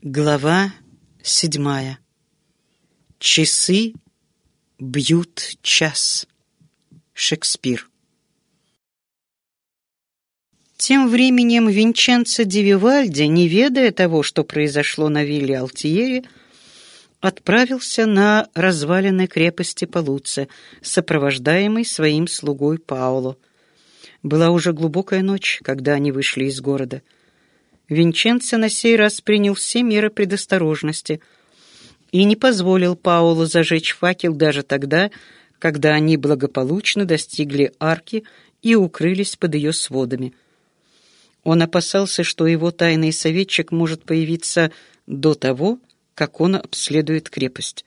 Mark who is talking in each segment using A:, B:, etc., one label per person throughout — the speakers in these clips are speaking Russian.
A: Глава седьмая. Часы бьют час. Шекспир. Тем временем Винченцо ди Вивальди, не ведая того, что произошло на вилле Алтиери, отправился на развалины крепости Полуце, сопровождаемый своим слугой Пауло. Была уже глубокая ночь, когда они вышли из города — Винченцо на сей раз принял все меры предосторожности и не позволил Паулу зажечь факел даже тогда, когда они благополучно достигли арки и укрылись под ее сводами. Он опасался, что его тайный советчик может появиться до того, как он обследует крепость.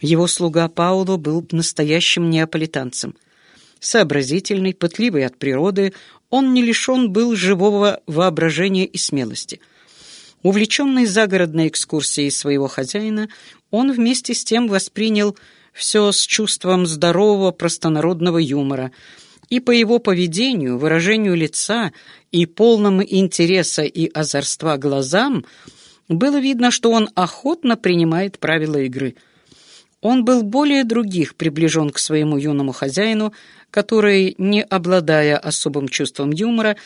A: Его слуга Пауло был настоящим неаполитанцем. Сообразительный, пытливый от природы, он не лишен был живого воображения и смелости. Увлеченный загородной экскурсией своего хозяина, он вместе с тем воспринял все с чувством здорового простонародного юмора, и по его поведению, выражению лица и полному интереса и озорства глазам было видно, что он охотно принимает правила игры. Он был более других приближен к своему юному хозяину, который, не обладая особым чувством юмора,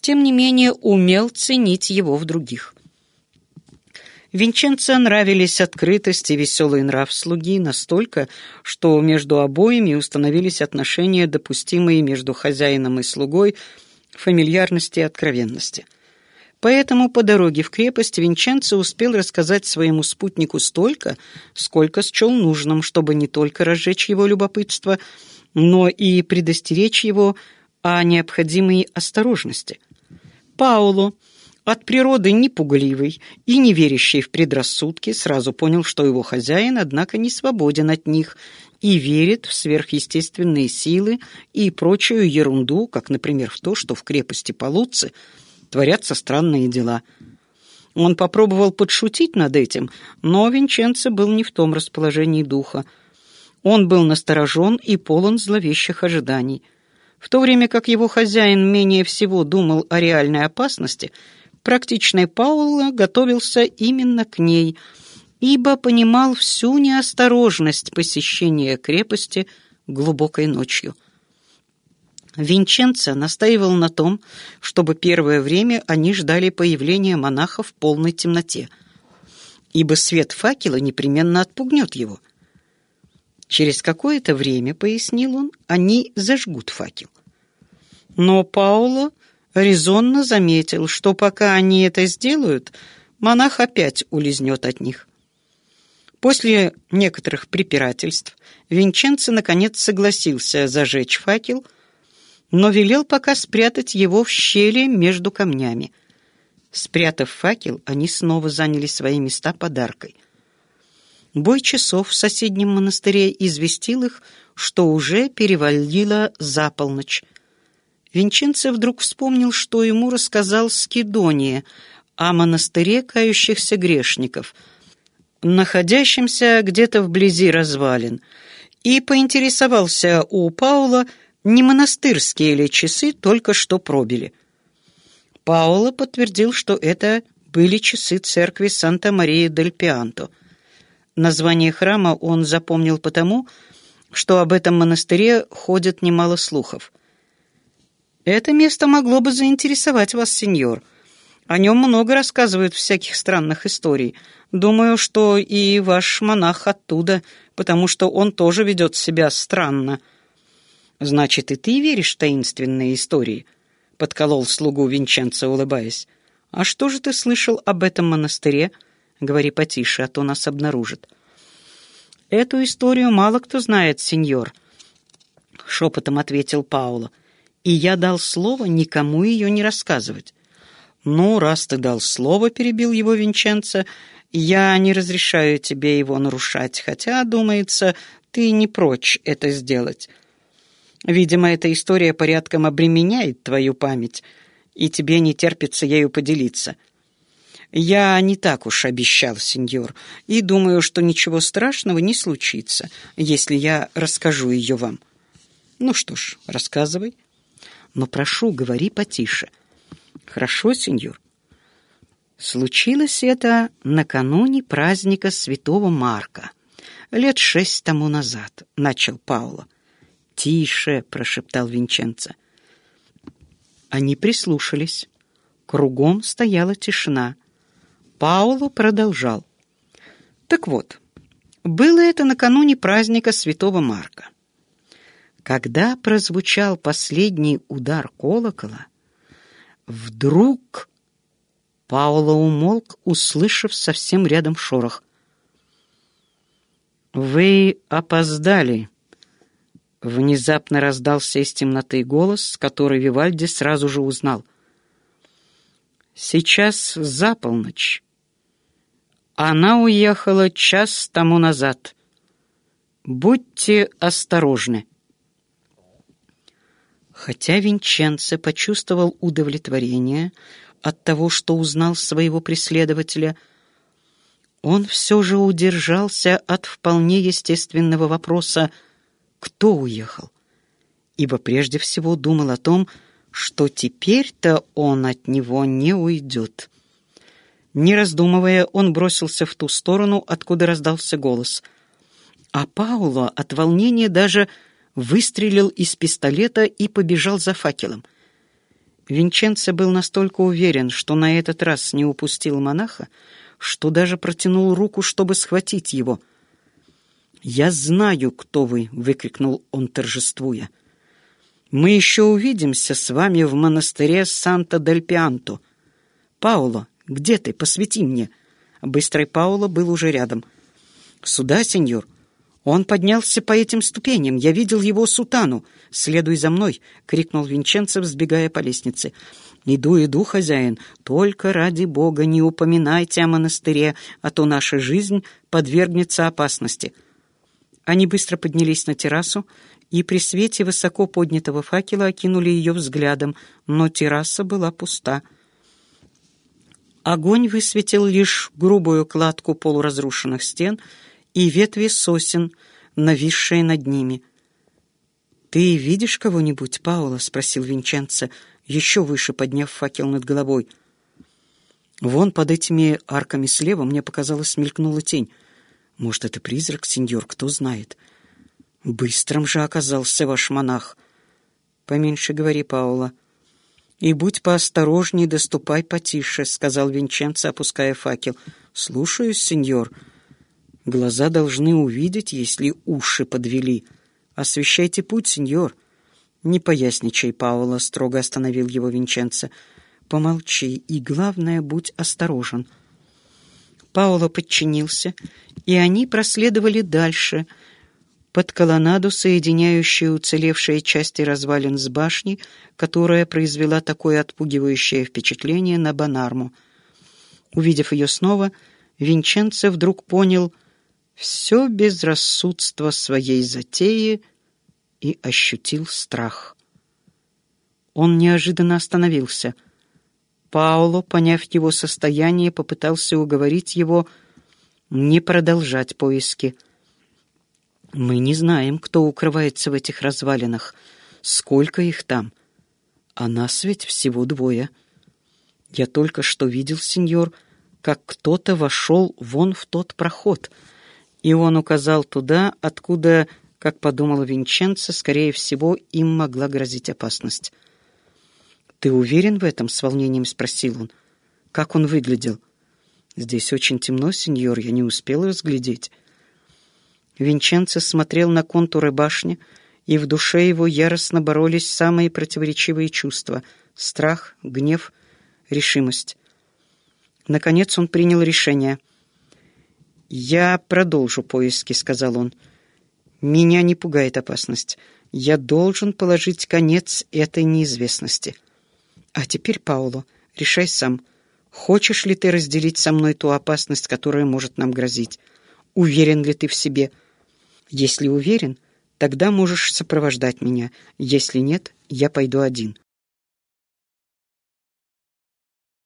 A: тем не менее умел ценить его в других. Винченцо нравились открытость и веселый нрав слуги настолько, что между обоими установились отношения, допустимые между хозяином и слугой, фамильярности и откровенности. Поэтому по дороге в крепость Винченцо успел рассказать своему спутнику столько, сколько счел нужным, чтобы не только разжечь его любопытство, но и предостеречь его о необходимой осторожности. Пауло, от природы непугливый и не верящий в предрассудки, сразу понял, что его хозяин, однако, не свободен от них и верит в сверхъестественные силы и прочую ерунду, как, например, в то, что в крепости Полуцы творятся странные дела. Он попробовал подшутить над этим, но Винченцо был не в том расположении духа. Он был насторожен и полон зловещих ожиданий. В то время как его хозяин менее всего думал о реальной опасности, практичный Паула готовился именно к ней, ибо понимал всю неосторожность посещения крепости глубокой ночью. Винченцо настаивал на том, чтобы первое время они ждали появления монаха в полной темноте, ибо свет факела непременно отпугнет его. Через какое-то время, пояснил он, они зажгут факел. Но Пауло резонно заметил, что пока они это сделают, монах опять улизнет от них. После некоторых препирательств Винченцо наконец согласился зажечь факел, но велел пока спрятать его в щели между камнями. Спрятав факел, они снова заняли свои места подаркой — Бой часов в соседнем монастыре известил их, что уже перевалило за полночь. Винченцев вдруг вспомнил, что ему рассказал Скидония о монастыре кающихся грешников, находящемся где-то вблизи развалин, и поинтересовался у Паула, не монастырские ли часы только что пробили. Паула подтвердил, что это были часы церкви Санта-Мария-дель-Пианто — Название храма он запомнил потому, что об этом монастыре ходит немало слухов. «Это место могло бы заинтересовать вас, сеньор. О нем много рассказывают всяких странных историй. Думаю, что и ваш монах оттуда, потому что он тоже ведет себя странно». «Значит, и ты веришь в таинственные истории?» — подколол слугу Винченцо, улыбаясь. «А что же ты слышал об этом монастыре?» Говори потише, а то нас обнаружат. Эту историю мало кто знает, сеньор, шепотом ответил Пауло. И я дал слово никому ее не рассказывать. Ну, раз ты дал слово, перебил его Винченцо, я не разрешаю тебе его нарушать, хотя, думается, ты не прочь это сделать. Видимо, эта история порядком обременяет твою память, и тебе не терпится ею поделиться. «Я не так уж обещал, сеньор, и думаю, что ничего страшного не случится, если я расскажу ее вам». «Ну что ж, рассказывай. Но прошу, говори потише». «Хорошо, сеньор». Случилось это накануне праздника Святого Марка. Лет шесть тому назад, — начал Пауло. «Тише!» — прошептал Винченцо. Они прислушались. Кругом стояла тишина. Пауло продолжал. Так вот, было это накануне праздника Святого Марка. Когда прозвучал последний удар колокола, вдруг Пауло умолк, услышав совсем рядом шорох. «Вы опоздали!» Внезапно раздался из темноты голос, который Вивальди сразу же узнал. «Сейчас за полночь. Она уехала час тому назад. Будьте осторожны». Хотя Винченце почувствовал удовлетворение от того, что узнал своего преследователя, он все же удержался от вполне естественного вопроса — кто уехал, ибо прежде всего думал о том, что теперь-то он от него не уйдет. Не раздумывая, он бросился в ту сторону, откуда раздался голос. А Пауло от волнения даже выстрелил из пистолета и побежал за факелом. Винченцо был настолько уверен, что на этот раз не упустил монаха, что даже протянул руку, чтобы схватить его — «Я знаю, кто вы!» — выкрикнул он, торжествуя. «Мы еще увидимся с вами в монастыре Санта-дель-Пианто. Пауло, где ты? Посвети мне!» Быстрый Пауло был уже рядом. «Сюда, сеньор!» «Он поднялся по этим ступеням. Я видел его сутану. Следуй за мной!» — крикнул Винченцев, сбегая по лестнице. «Иду, иду, хозяин. Только ради Бога не упоминайте о монастыре, а то наша жизнь подвергнется опасности». Они быстро поднялись на террасу и при свете высоко поднятого факела окинули ее взглядом, но терраса была пуста. Огонь высветил лишь грубую кладку полуразрушенных стен и ветви сосен, нависшие над ними. «Ты видишь кого-нибудь, Паула?» — спросил Винченцо, еще выше подняв факел над головой. «Вон под этими арками слева мне показалось мелькнула тень». Может, это призрак, сеньор, кто знает. Быстрым же оказался ваш монах. Поменьше говори, Паула. И будь поосторожней, доступай потише, сказал Винченцо, опуская факел. Слушаюсь, сеньор. Глаза должны увидеть, если уши подвели. Освещайте путь, сеньор. Не поясничай, Паула, строго остановил его Винченцо. Помолчи и, главное, будь осторожен. Пауло подчинился, и они проследовали дальше, под колоннаду, соединяющую уцелевшие части развалин с башней, которая произвела такое отпугивающее впечатление на Бонарму. Увидев ее снова, Винченцо вдруг понял все безрассудство своей затеи и ощутил страх. Он неожиданно остановился — Пауло, поняв его состояние, попытался уговорить его не продолжать поиски. «Мы не знаем, кто укрывается в этих развалинах, сколько их там, а нас ведь всего двое. Я только что видел, сеньор, как кто-то вошел вон в тот проход, и он указал туда, откуда, как подумал Винченцо, скорее всего, им могла грозить опасность». «Ты уверен в этом?» — с волнением спросил он. «Как он выглядел?» «Здесь очень темно, сеньор, я не успел разглядеть». Винченцо смотрел на контуры башни, и в душе его яростно боролись самые противоречивые чувства — страх, гнев, решимость. Наконец он принял решение. «Я продолжу поиски», — сказал он. «Меня не пугает опасность. Я должен положить конец этой неизвестности». А теперь, Пауло, решай сам. Хочешь ли ты разделить со мной ту опасность, которая может нам грозить? Уверен ли ты в себе? Если уверен, тогда можешь сопровождать меня. Если нет, я пойду один».